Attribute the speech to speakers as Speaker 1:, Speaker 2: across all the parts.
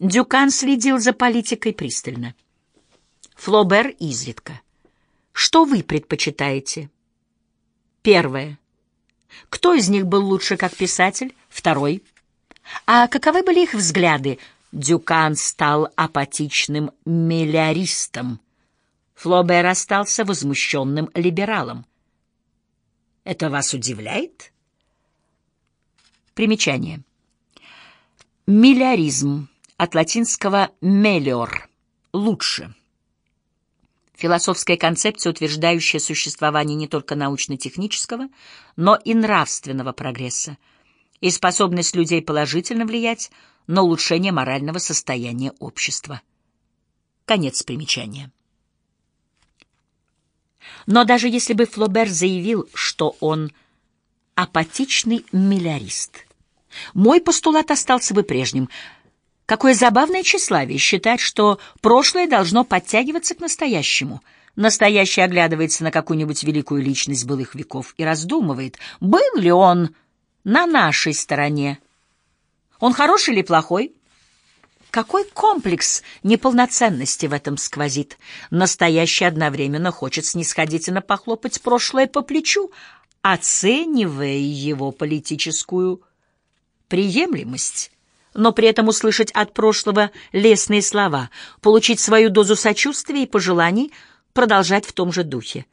Speaker 1: Дюкан следил за политикой пристально. Флобер изредка. Что вы предпочитаете? Первое. Кто из них был лучше как писатель? Второй. А каковы были их взгляды? Дюкан стал апатичным мелляристом. Флобер остался возмущенным либералом. Это вас удивляет? Примечание. Милляризм от латинского «мелиор» — «лучше». Философская концепция, утверждающая существование не только научно-технического, но и нравственного прогресса и способность людей положительно влиять на улучшение морального состояния общества. Конец примечания. Но даже если бы Флобер заявил, что он апатичный миллярист, мой постулат остался бы прежним. Какое забавное тщеславие считать, что прошлое должно подтягиваться к настоящему. Настоящее оглядывается на какую-нибудь великую личность былых веков и раздумывает, был ли он на нашей стороне. Он хороший или плохой? Какой комплекс неполноценности в этом сквозит? Настоящий одновременно хочет снисходительно похлопать прошлое по плечу, оценивая его политическую приемлемость, но при этом услышать от прошлого лестные слова, получить свою дозу сочувствия и пожеланий, продолжать в том же духе.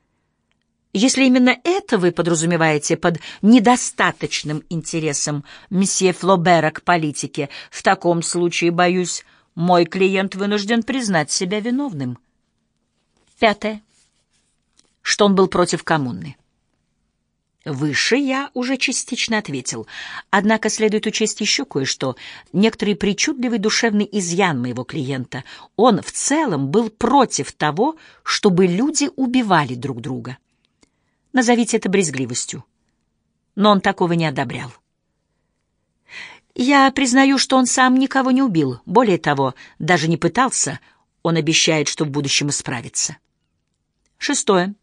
Speaker 1: Если именно это вы подразумеваете под недостаточным интересом месье Флобера к политике, в таком случае, боюсь, мой клиент вынужден признать себя виновным. Пятое. Что он был против коммуны. Выше я уже частично ответил. Однако следует учесть еще кое-что. Некоторый причудливый душевный изъян моего клиента. Он в целом был против того, чтобы люди убивали друг друга. Назовите это брезгливостью. Но он такого не одобрял. Я признаю, что он сам никого не убил. Более того, даже не пытался. Он обещает, что в будущем исправится. Шестое.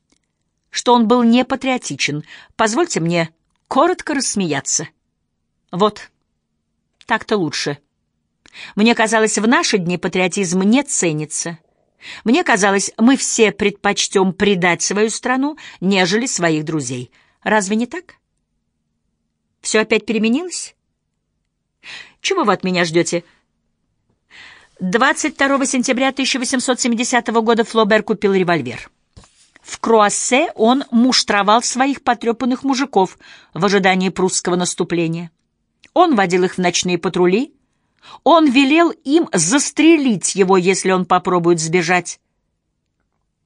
Speaker 1: Что он был непатриотичен. Позвольте мне коротко рассмеяться. Вот, так-то лучше. Мне казалось, в наши дни патриотизм не ценится. Мне казалось, мы все предпочтем предать свою страну, нежели своих друзей. Разве не так? Все опять переменилось? Чего вы от меня ждете? 22 сентября 1870 года Флобер купил револьвер. В Круассе он муштровал своих потрепанных мужиков в ожидании прусского наступления. Он водил их в ночные патрули, он велел им застрелить его, если он попробует сбежать.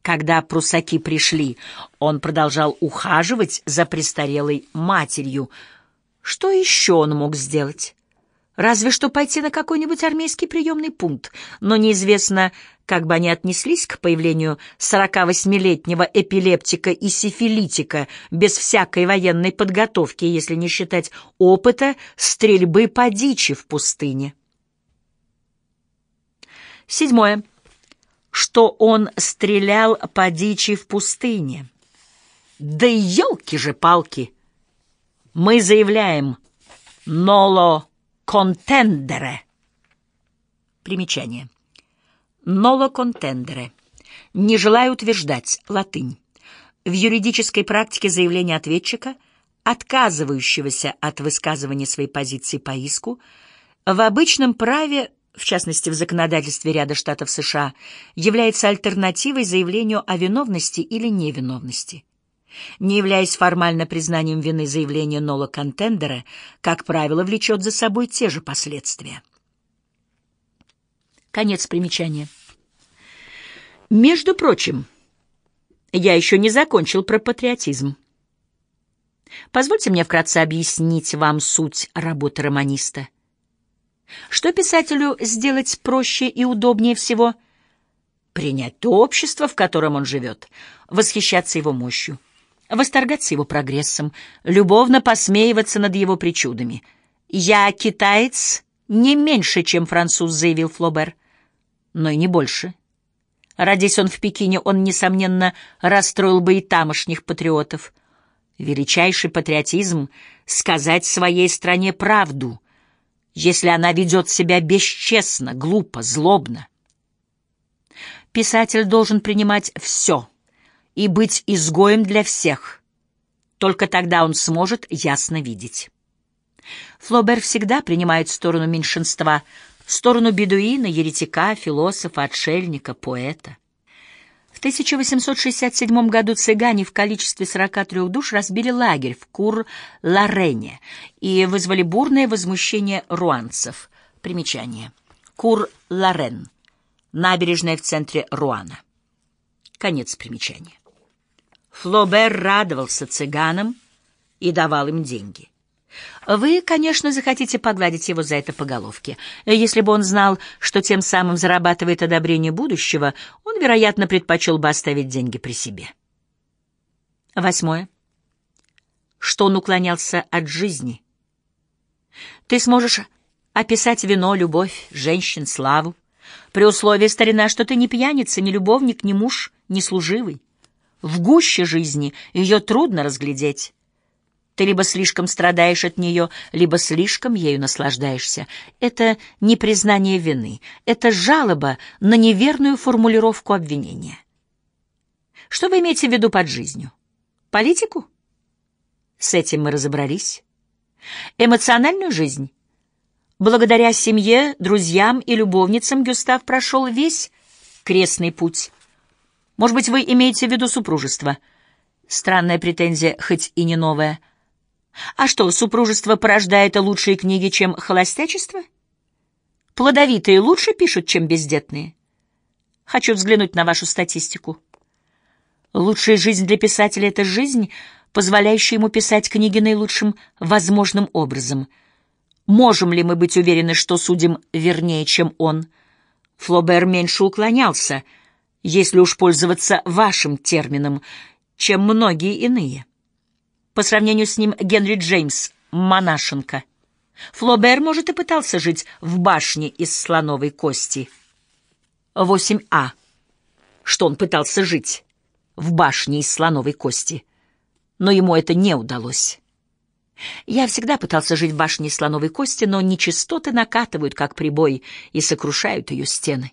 Speaker 1: Когда прусаки пришли, он продолжал ухаживать за престарелой матерью. Что еще он мог сделать? Разве что пойти на какой-нибудь армейский приемный пункт, но неизвестно, как бы они отнеслись к появлению 48-летнего эпилептика и сифилитика без всякой военной подготовки, если не считать опыта стрельбы по дичи в пустыне. Седьмое. Что он стрелял по дичи в пустыне. Да елки же палки! Мы заявляем «ноло контендере». Примечание. «Ноло контендере». Не желаю утверждать. Латынь. В юридической практике заявление ответчика, отказывающегося от высказывания своей позиции по иску, в обычном праве в частности в законодательстве ряда штатов США, является альтернативой заявлению о виновности или невиновности. Не являясь формально признанием вины заявления Нола Контендера, как правило, влечет за собой те же последствия. Конец примечания. Между прочим, я еще не закончил про патриотизм. Позвольте мне вкратце объяснить вам суть работы романиста. Что писателю сделать проще и удобнее всего? Принять то общество, в котором он живет, восхищаться его мощью, восторгаться его прогрессом, любовно посмеиваться над его причудами. «Я китаец не меньше, чем француз», — заявил Флобер, — «но и не больше». Родись он в Пекине, он, несомненно, расстроил бы и тамошних патриотов. Величайший патриотизм — сказать своей стране правду — если она ведет себя бесчестно, глупо, злобно. Писатель должен принимать все и быть изгоем для всех. Только тогда он сможет ясно видеть. Флобер всегда принимает сторону меньшинства, сторону бедуина, еретика, философа, отшельника, поэта. В 1867 году цыгане в количестве 43 душ разбили лагерь в Кур-Ларене и вызвали бурное возмущение руанцев. Примечание. Кур-Ларен. Набережная в центре Руана. Конец примечания. Флобер радовался цыганам и давал им деньги. Вы, конечно, захотите погладить его за это по головке. Если бы он знал, что тем самым зарабатывает одобрение будущего, он, вероятно, предпочел бы оставить деньги при себе. Восьмое. Что он уклонялся от жизни. Ты сможешь описать вино, любовь, женщин, славу, при условии, старина, что ты не пьяница, не любовник, не муж, не служивый. В гуще жизни ее трудно разглядеть. Ты либо слишком страдаешь от нее, либо слишком ею наслаждаешься. Это не признание вины, это жалоба на неверную формулировку обвинения. Что вы имеете в виду под жизнью? Политику? С этим мы разобрались. Эмоциональную жизнь? Благодаря семье, друзьям и любовницам Гюстав прошел весь крестный путь. Может быть, вы имеете в виду супружество? Странная претензия, хоть и не новая — а что, супружество порождает лучшие книги, чем холостячество? Плодовитые лучше пишут, чем бездетные? Хочу взглянуть на вашу статистику. Лучшая жизнь для писателя — это жизнь, позволяющая ему писать книги наилучшим возможным образом. Можем ли мы быть уверены, что судим вернее, чем он? Флобер меньше уклонялся, если уж пользоваться вашим термином, чем многие иные. По сравнению с ним Генри Джеймс — монашенка. Флобер, может, и пытался жить в башне из слоновой кости. 8а. Что он пытался жить в башне из слоновой кости. Но ему это не удалось. Я всегда пытался жить в башне из слоновой кости, но нечистоты накатывают, как прибой, и сокрушают ее стены.